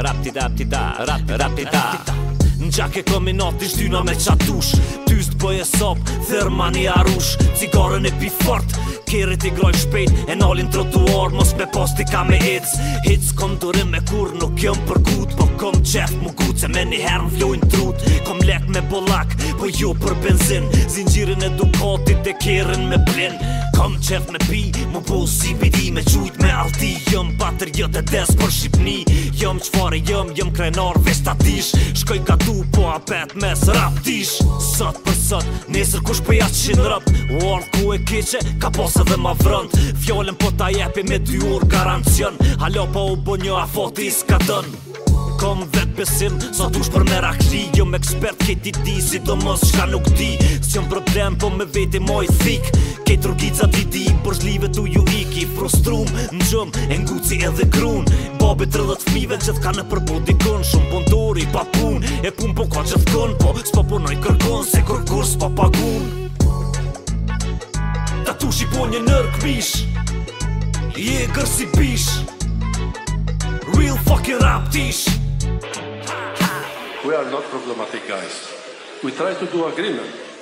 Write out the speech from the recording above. Rap ti dap ti da Rap ti ti da Në gjak e i noti shtyna me qatush Tyst po e sop, thërmani arush Cigaren e pi fort, kerit i groj shpejt E nalin trotuar, mos me post i ka me hits Hits kom durim me kur nuk jëm për gut Po kom qef mu gut se me një herë në trut Kom lek me bolak, po jo për benzin Zingjirin e dukotit te kerin me blin Kom qef me pi, mu po si bidi Me qujt me alti, jëm pat tjetër jo të des për Shqipni Jëm qëfare jëm, jëm krenar veç të atish Shkoj ka po apet mes rap tish Sot për sot, nesër kush për jashtë qin rëp Uar ku e keqe, ka posë dhe ma vrënd Fjollën po ta jepi me dy ur garancion Halo po u bo një afot i s'ka dën Kom vet besim, sot ush për me rakli Jëm ekspert ke ti di, si do mos shka nuk di S'jëm problem, po me veti moj thik Ke trukica dit frustrum Në gjëm, e nguci edhe grun Babi të rëdhët fmive, gjithë ka në përbodi Shumë punëtori, pa pun E pun po ka gjithë gën Po, s'po punoj kërkon, se kërkur s'po pagun Ta tu shipo një nër mish Je gërë si bish Real fucking rap tish We are not problematic guys We try to do agreement